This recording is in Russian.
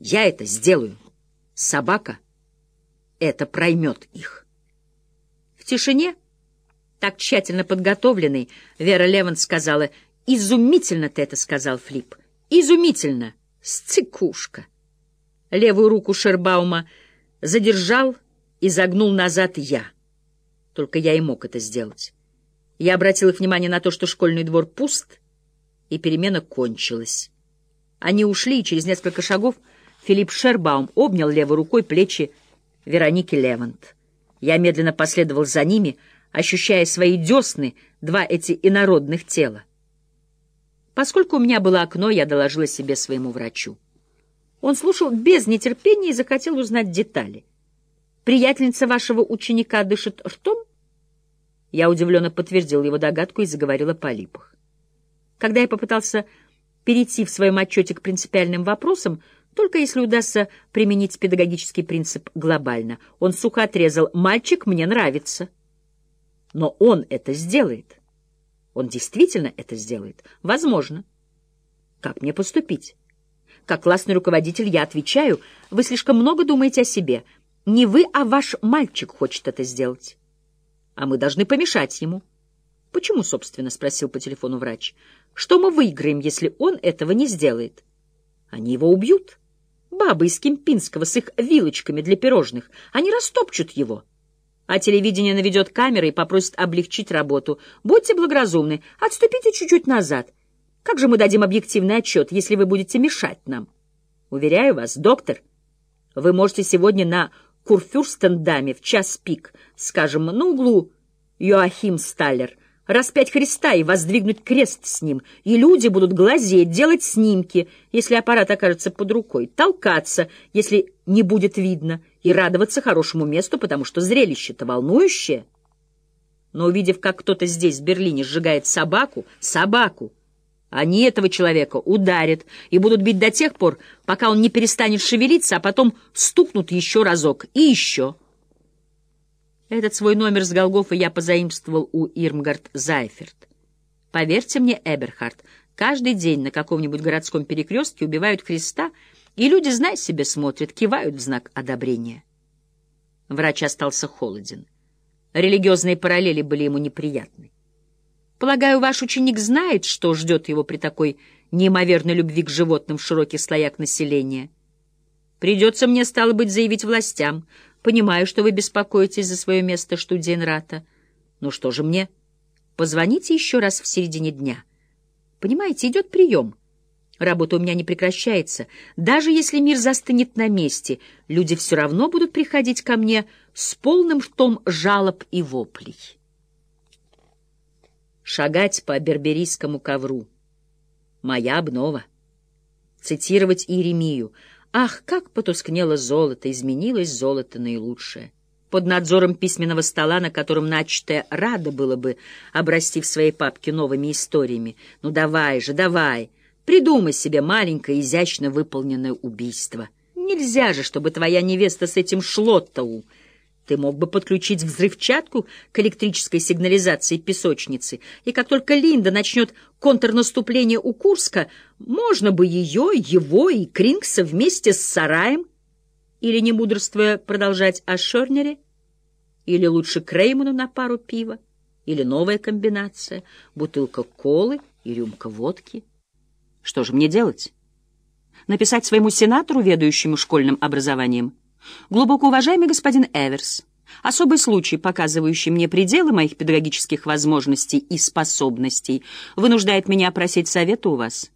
Я это сделаю. Собака это проймет их. В тишине, так тщательно подготовленной, Вера Леван сказала, «Изумительно ты это сказал, Флип. Изумительно! Сцикушка!» Левую руку Шербаума задержал и загнул назад я. Только я и мог это сделать. Я обратил их внимание на то, что школьный двор пуст, и перемена кончилась. Они ушли, и через несколько шагов Филипп Шербаум обнял левой рукой плечи Вероники Левант. Я медленно последовал за ними, ощущая свои десны, два эти инородных тела. Поскольку у меня было окно, я доложила себе своему врачу. Он слушал без нетерпения и захотел узнать детали. «Приятельница вашего ученика дышит ртом?» Я удивленно подтвердил его догадку и заговорила о полипах. Когда я попытался перейти в своем отчете к принципиальным вопросам, только если удастся применить педагогический принцип глобально, он сухо отрезал «мальчик мне нравится». Но он это сделает. Он действительно это сделает. Возможно. Как мне поступить? Как классный руководитель я отвечаю, вы слишком много думаете о себе. Не вы, а ваш мальчик хочет это сделать а мы должны помешать ему. — Почему, собственно? — спросил по телефону врач. — Что мы выиграем, если он этого не сделает? Они его убьют. Бабы из Кемпинского с их вилочками для пирожных. Они растопчут его. А телевидение наведет камеры и попросит облегчить работу. Будьте благоразумны, отступите чуть-чуть назад. Как же мы дадим объективный отчет, если вы будете мешать нам? Уверяю вас, доктор, вы можете сегодня на Курфюрстендаме в час пик, скажем, на углу Йоахим Сталлер, распять Христа и воздвигнуть крест с ним, и люди будут глазеть, делать снимки, если аппарат окажется под рукой, толкаться, если не будет видно, и радоваться хорошему месту, потому что зрелище-то волнующее. Но увидев, как кто-то здесь, в Берлине, сжигает собаку, собаку, они этого человека ударят и будут бить до тех пор, пока он не перестанет шевелиться, а потом стукнут еще разок и еще. Этот свой номер с Голгофа я позаимствовал у Ирмгард Зайферт. Поверьте мне, Эберхард, каждый день на каком-нибудь городском перекрестке убивают Христа, и люди, знай себе, смотрят, кивают в знак одобрения. Врач остался холоден. Религиозные параллели были ему неприятны. Полагаю, ваш ученик знает, что ждет его при такой неимоверной любви к животным в широких слоях населения. Придется мне, стало быть, заявить властям. Понимаю, что вы беспокоитесь за свое место штуденрата. Ну что же мне? Позвоните еще раз в середине дня. Понимаете, идет прием. Работа у меня не прекращается. Даже если мир застынет на месте, люди все равно будут приходить ко мне с полным ртом жалоб и воплей шагать по берберийскому ковру. Моя обнова. Цитировать Иеремию. Ах, как потускнело золото, изменилось золото наилучшее. Под надзором письменного стола, на котором начатое рада было бы обрасти в своей папке новыми историями. Ну давай же, давай, придумай себе маленькое, изящно выполненное убийство. Нельзя же, чтобы твоя невеста с этим шлоттау ты мог бы подключить взрывчатку к электрической сигнализации песочницы, и как только Линда начнет контрнаступление у Курска, можно бы ее, его и Крингса вместе с сараем, или, не мудрствуя, продолжать о Шернере, или лучше Крейману на пару пива, или новая комбинация, бутылка колы и рюмка водки. Что же мне делать? Написать своему сенатору, ведающему школьным образованием? Глубоко уважаемый господин Эверс, особый случай, показывающий мне пределы моих педагогических возможностей и способностей, вынуждает меня просить совета у вас.